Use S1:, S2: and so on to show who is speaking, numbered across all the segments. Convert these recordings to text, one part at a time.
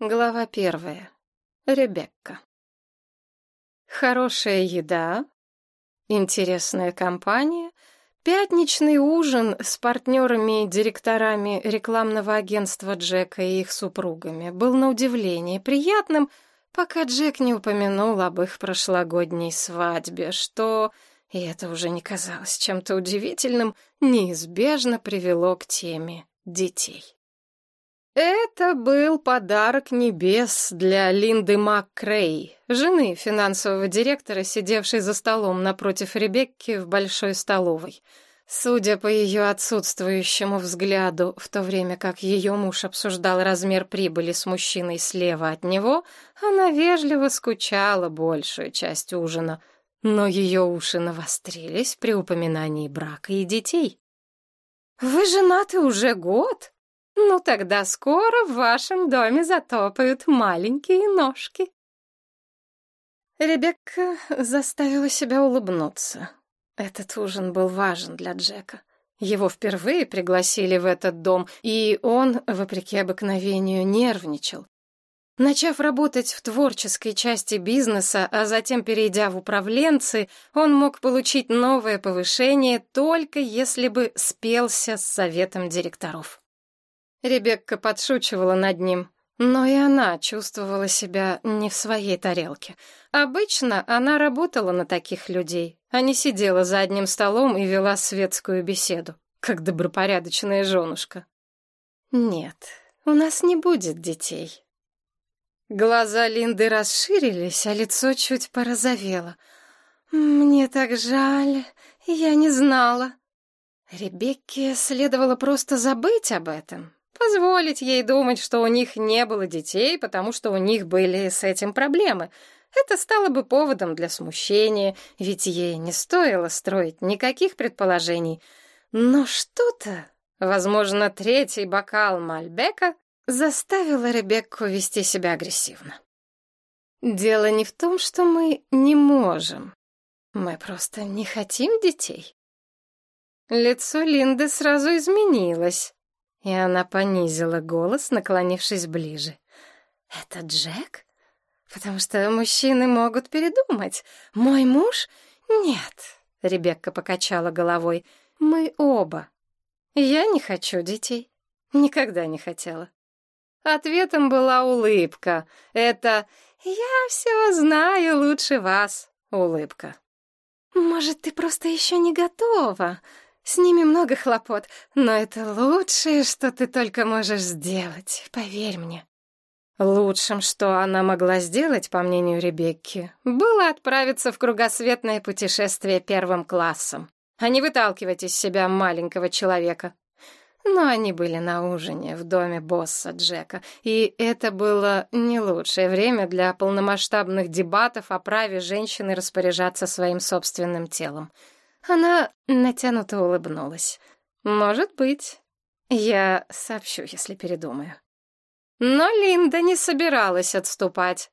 S1: Глава первая. Ребекка. Хорошая еда, интересная компания, пятничный ужин с партнерами и директорами рекламного агентства Джека и их супругами был на удивление приятным, пока Джек не упомянул об их прошлогодней свадьбе, что, и это уже не казалось чем-то удивительным, неизбежно привело к теме детей. Это был подарок небес для Линды МакКрей, жены финансового директора, сидевшей за столом напротив Ребекки в большой столовой. Судя по ее отсутствующему взгляду, в то время как ее муж обсуждал размер прибыли с мужчиной слева от него, она вежливо скучала большую часть ужина, но ее уши навострились при упоминании брака и детей. «Вы женаты уже год?» Ну тогда скоро в вашем доме затопают маленькие ножки. Ребекка заставила себя улыбнуться. Этот ужин был важен для Джека. Его впервые пригласили в этот дом, и он, вопреки обыкновению, нервничал. Начав работать в творческой части бизнеса, а затем перейдя в управленцы, он мог получить новое повышение только если бы спелся с советом директоров. Ребекка подшучивала над ним, но и она чувствовала себя не в своей тарелке. Обычно она работала на таких людей, а не сидела за одним столом и вела светскую беседу, как добропорядочная женушка. «Нет, у нас не будет детей». Глаза Линды расширились, а лицо чуть порозовело. «Мне так жаль, я не знала». Ребекке следовало просто забыть об этом, Позволить ей думать, что у них не было детей, потому что у них были с этим проблемы. Это стало бы поводом для смущения, ведь ей не стоило строить никаких предположений. Но что-то, возможно, третий бокал Мальбека, заставило Ребекку вести себя агрессивно. Дело не в том, что мы не можем. Мы просто не хотим детей. Лицо Линды сразу изменилось. И она понизила голос, наклонившись ближе. «Это Джек? Потому что мужчины могут передумать. Мой муж? Нет!» Ребекка покачала головой. «Мы оба. Я не хочу детей. Никогда не хотела». Ответом была улыбка. Это «Я все знаю лучше вас» улыбка. «Может, ты просто еще не готова?» С ними много хлопот, но это лучшее, что ты только можешь сделать, поверь мне. Лучшим, что она могла сделать, по мнению Ребекки, было отправиться в кругосветное путешествие первым классом, а не выталкивать из себя маленького человека. Но они были на ужине в доме босса Джека, и это было не лучшее время для полномасштабных дебатов о праве женщины распоряжаться своим собственным телом — она натянуто улыбнулась. «Может быть. Я сообщу, если передумаю». Но Линда не собиралась отступать.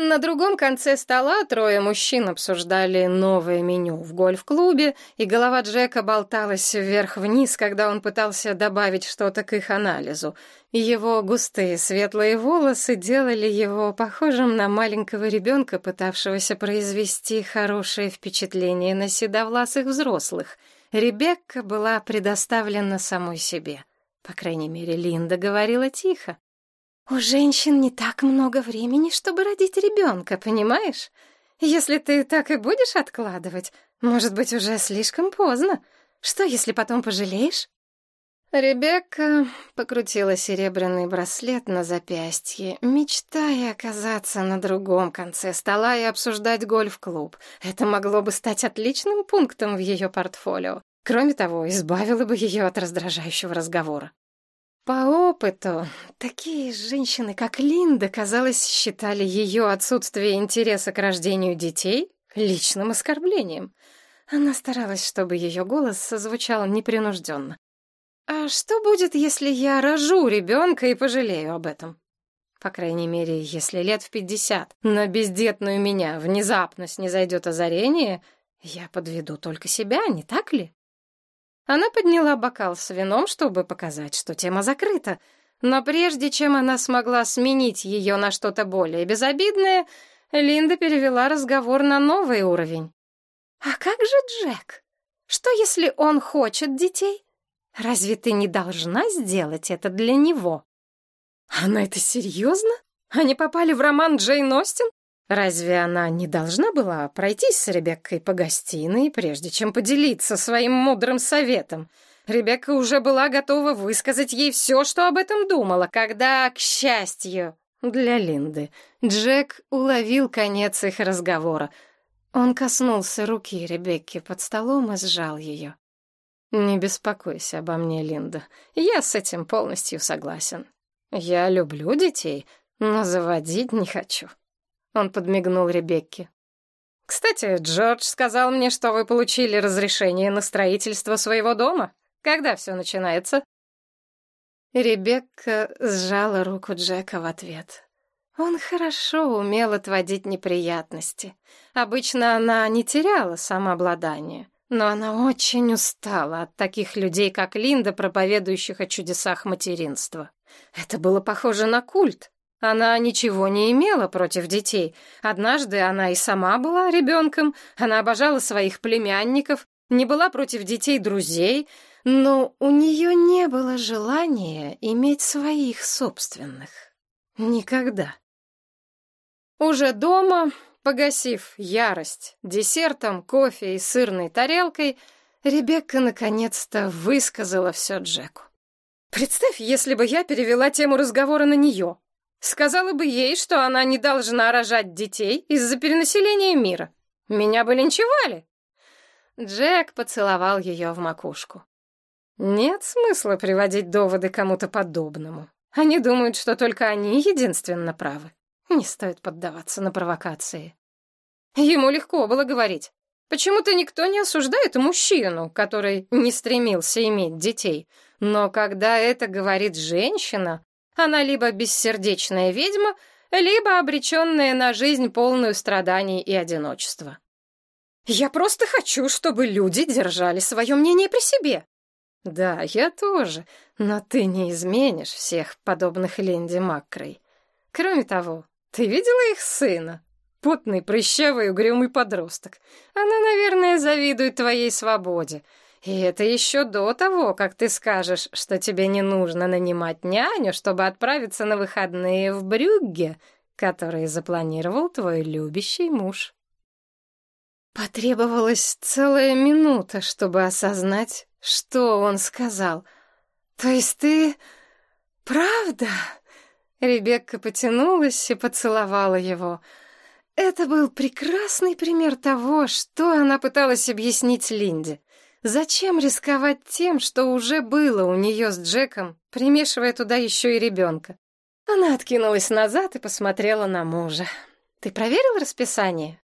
S1: На другом конце стола трое мужчин обсуждали новое меню в гольф-клубе, и голова Джека болталась вверх-вниз, когда он пытался добавить что-то к их анализу. Его густые светлые волосы делали его похожим на маленького ребенка, пытавшегося произвести хорошее впечатление на седовласых взрослых. Ребекка была предоставлена самой себе. По крайней мере, Линда говорила тихо. У женщин не так много времени, чтобы родить ребенка, понимаешь? Если ты так и будешь откладывать, может быть, уже слишком поздно. Что, если потом пожалеешь? Ребекка покрутила серебряный браслет на запястье, мечтая оказаться на другом конце стола и обсуждать гольф-клуб. Это могло бы стать отличным пунктом в ее портфолио. Кроме того, избавило бы ее от раздражающего разговора. По опыту, такие женщины, как Линда, казалось, считали ее отсутствие интереса к рождению детей личным оскорблением. Она старалась, чтобы ее голос звучал непринужденно. «А что будет, если я рожу ребенка и пожалею об этом?» По крайней мере, если лет в пятьдесят на бездетную меня внезапно снизойдет озарение, я подведу только себя, не так ли? Она подняла бокал с вином, чтобы показать, что тема закрыта. Но прежде чем она смогла сменить ее на что-то более безобидное, Линда перевела разговор на новый уровень. «А как же Джек? Что, если он хочет детей? Разве ты не должна сделать это для него?» «Она это серьезно? Они попали в роман Джейн Остин? Разве она не должна была пройтись с Ребеккой по гостиной, прежде чем поделиться своим мудрым советом?» Ребекка уже была готова высказать ей все, что об этом думала, когда, к счастью, для Линды, Джек уловил конец их разговора. Он коснулся руки Ребекки под столом и сжал ее. «Не беспокойся обо мне, Линда. Я с этим полностью согласен. Я люблю детей, но заводить не хочу». Он подмигнул Ребекке. «Кстати, Джордж сказал мне, что вы получили разрешение на строительство своего дома. Когда все начинается?» Ребекка сжала руку Джека в ответ. Он хорошо умел отводить неприятности. Обычно она не теряла самообладание, но она очень устала от таких людей, как Линда, проповедующих о чудесах материнства. Это было похоже на культ. Она ничего не имела против детей. Однажды она и сама была ребенком, она обожала своих племянников, не была против детей друзей, но у нее не было желания иметь своих собственных. Никогда. Уже дома, погасив ярость десертом, кофе и сырной тарелкой, Ребекка наконец-то высказала все Джеку. «Представь, если бы я перевела тему разговора на нее. Сказала бы ей, что она не должна рожать детей из-за перенаселения мира. Меня бы линчевали». Джек поцеловал ее в макушку. Нет смысла приводить доводы кому-то подобному. Они думают, что только они единственно правы. Не стоит поддаваться на провокации. Ему легко было говорить. Почему-то никто не осуждает мужчину, который не стремился иметь детей. Но когда это говорит женщина, она либо бессердечная ведьма, либо обреченная на жизнь полную страданий и одиночества. «Я просто хочу, чтобы люди держали свое мнение при себе», «Да, я тоже, но ты не изменишь всех подобных Ленди Маккрей. Кроме того, ты видела их сына? Потный, прыщавый, угрюмый подросток. Она, наверное, завидует твоей свободе. И это еще до того, как ты скажешь, что тебе не нужно нанимать няню, чтобы отправиться на выходные в Брюгге, которые запланировал твой любящий муж». Потребовалась целая минута, чтобы осознать, что он сказал? То есть ты... Правда? Ребекка потянулась и поцеловала его. Это был прекрасный пример того, что она пыталась объяснить Линде. Зачем рисковать тем, что уже было у нее с Джеком, примешивая туда еще и ребенка? Она откинулась назад и посмотрела на мужа. «Ты проверил расписание?»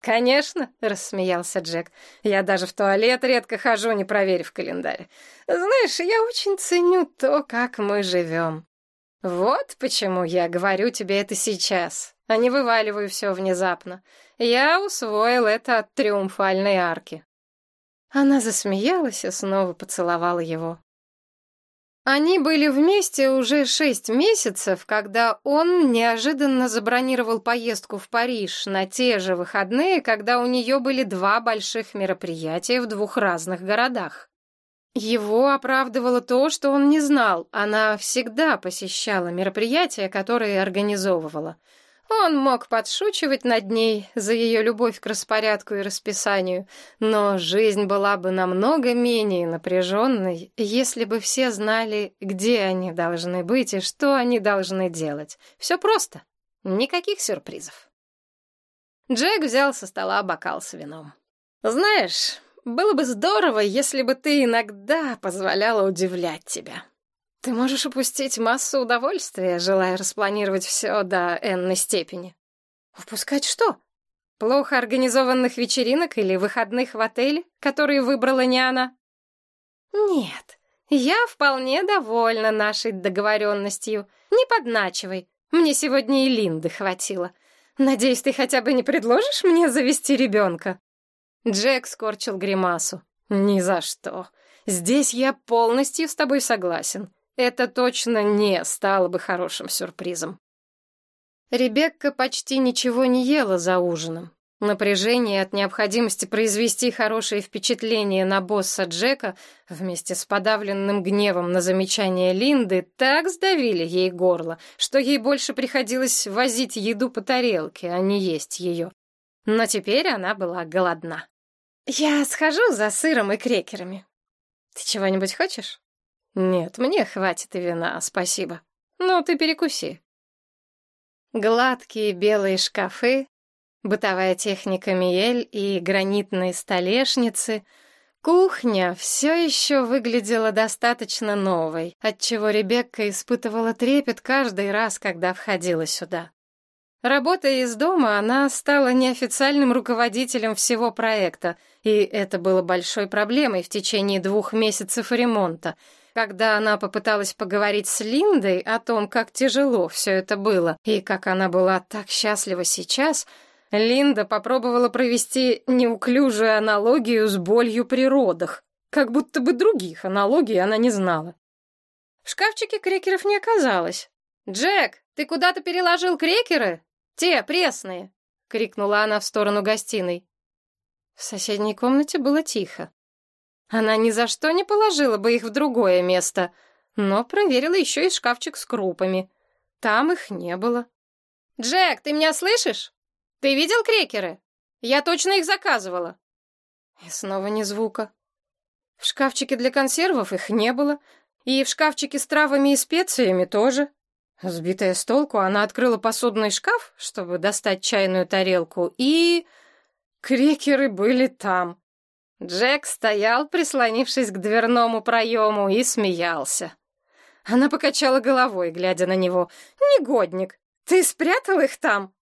S1: «Конечно», — рассмеялся Джек. «Я даже в туалет редко хожу, не проверив календарь. Знаешь, я очень ценю то, как мы живем. Вот почему я говорю тебе это сейчас, а не вываливаю все внезапно. Я усвоил это от триумфальной арки». Она засмеялась и снова поцеловала его. Они были вместе уже шесть месяцев, когда он неожиданно забронировал поездку в Париж на те же выходные, когда у нее были два больших мероприятия в двух разных городах. Его оправдывало то, что он не знал, она всегда посещала мероприятия, которые организовывала — он мог подшучивать над ней за ее любовь к распорядку и расписанию, но жизнь была бы намного менее напряженной, если бы все знали, где они должны быть и что они должны делать. Все просто. Никаких сюрпризов. Джек взял со стола бокал с вином. «Знаешь, было бы здорово, если бы ты иногда позволяла удивлять тебя». Ты можешь упустить массу удовольствия, желая распланировать все до энной степени. Упускать что? Плохо организованных вечеринок или выходных в отеле, которые выбрала не она? Нет, я вполне довольна нашей договоренностью. Не подначивай. Мне сегодня и Линды хватило. Надеюсь, ты хотя бы не предложишь мне завести ребенка? Джек скорчил гримасу. Ни за что. Здесь я полностью с тобой согласен. Это точно не стало бы хорошим сюрпризом. Ребекка почти ничего не ела за ужином. Напряжение от необходимости произвести хорошее впечатление на босса Джека вместе с подавленным гневом на замечание Линды так сдавили ей горло, что ей больше приходилось возить еду по тарелке, а не есть ее. Но теперь она была голодна. «Я схожу за сыром и крекерами. Ты чего-нибудь хочешь?» «Нет, мне хватит и вина, спасибо. Ну, ты перекуси». Гладкие белые шкафы, бытовая техника Миель и гранитные столешницы. Кухня все еще выглядела достаточно новой, отчего Ребекка испытывала трепет каждый раз, когда входила сюда. Работая из дома, она стала неофициальным руководителем всего проекта, и это было большой проблемой в течение двух месяцев ремонта — когда она попыталась поговорить с Линдой о том, как тяжело все это было, и как она была так счастлива сейчас, Линда попробовала провести неуклюжую аналогию с болью при родах, как будто бы других аналогий она не знала. В шкафчике крекеров не оказалось. «Джек, ты куда-то переложил крекеры? Те, пресные!» — крикнула она в сторону гостиной. В соседней комнате было тихо. Она ни за что не положила бы их в другое место, но проверила еще и шкафчик с крупами. Там их не было. «Джек, ты меня слышишь? Ты видел крекеры? Я точно их заказывала». И снова ни звука. В шкафчике для консервов их не было, и в шкафчике с травами и специями тоже. Сбитая с толку, она открыла посудный шкаф, чтобы достать чайную тарелку, и... Крекеры были там. Джек стоял, прислонившись к дверному проему, и смеялся. Она покачала головой, глядя на него. «Негодник, ты спрятал их там?»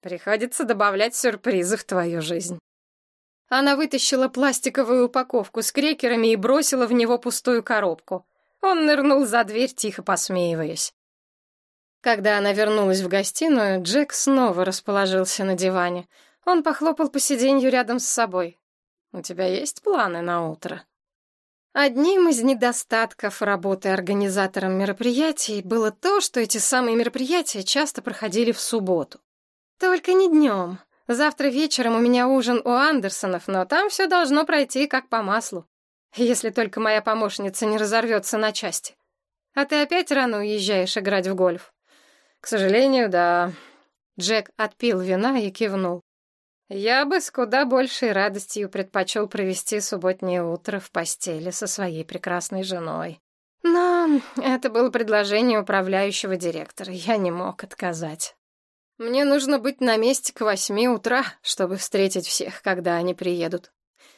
S1: «Приходится добавлять сюрпризы в твою жизнь». Она вытащила пластиковую упаковку с крекерами и бросила в него пустую коробку. Он нырнул за дверь, тихо посмеиваясь. Когда она вернулась в гостиную, Джек снова расположился на диване. Он похлопал по сиденью рядом с собой. У тебя есть планы на утро? Одним из недостатков работы организатором мероприятий было то, что эти самые мероприятия часто проходили в субботу. Только не днем. Завтра вечером у меня ужин у Андерсонов, но там все должно пройти как по маслу. Если только моя помощница не разорвется на части. А ты опять рано уезжаешь играть в гольф? К сожалению, да. Джек отпил вина и кивнул. Я бы с куда большей радостью предпочел провести субботнее утро в постели со своей прекрасной женой. Но это было предложение управляющего директора, я не мог отказать. Мне нужно быть на месте к восьми утра, чтобы встретить всех, когда они приедут.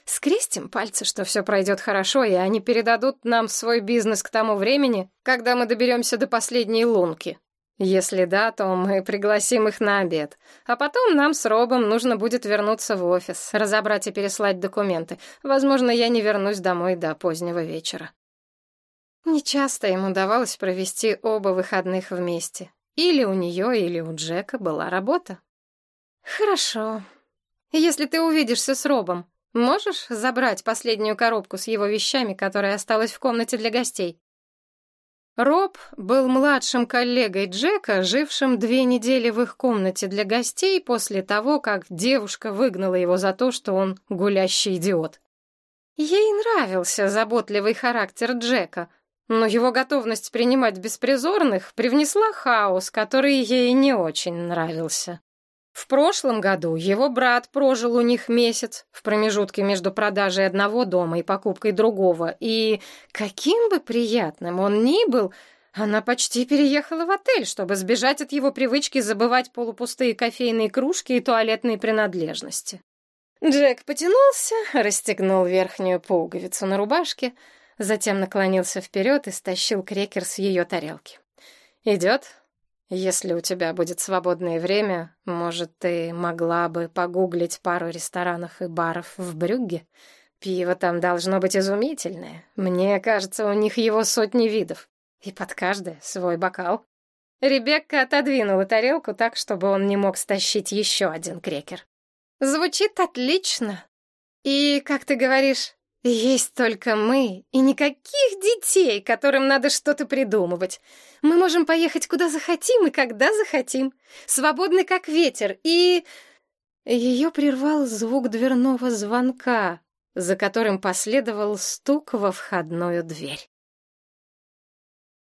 S1: Скрестим пальцы, что все пройдет хорошо, и они передадут нам свой бизнес к тому времени, когда мы доберемся до последней лунки. Если да, то мы пригласим их на обед. А потом нам с Робом нужно будет вернуться в офис, разобрать и переслать документы. Возможно, я не вернусь домой до позднего вечера. Нечасто им удавалось провести оба выходных вместе. Или у нее, или у Джека была работа. Хорошо. Если ты увидишься с Робом, можешь забрать последнюю коробку с его вещами, которая осталась в комнате для гостей? Роб был младшим коллегой Джека, жившим две недели в их комнате для гостей после того, как девушка выгнала его за то, что он гулящий идиот. Ей нравился заботливый характер Джека, но его готовность принимать беспризорных привнесла хаос, который ей не очень нравился. В прошлом году его брат прожил у них месяц в промежутке между продажей одного дома и покупкой другого, и каким бы приятным он ни был, она почти переехала в отель, чтобы сбежать от его привычки забывать полупустые кофейные кружки и туалетные принадлежности. Джек потянулся, расстегнул верхнюю пуговицу на рубашке, затем наклонился вперед и стащил крекер с ее тарелки. «Идет?» Если у тебя будет свободное время, может, ты могла бы погуглить пару ресторанов и баров в Брюгге? Пиво там должно быть изумительное. Мне кажется, у них его сотни видов. И под каждое свой бокал. Ребекка отодвинула тарелку так, чтобы он не мог стащить еще один крекер. Звучит отлично. И, как ты говоришь, Есть только мы и никаких детей, которым надо что-то придумывать. Мы можем поехать куда захотим и когда захотим. Свободны, как ветер, и... Ее прервал звук дверного звонка, за которым последовал стук во входную дверь.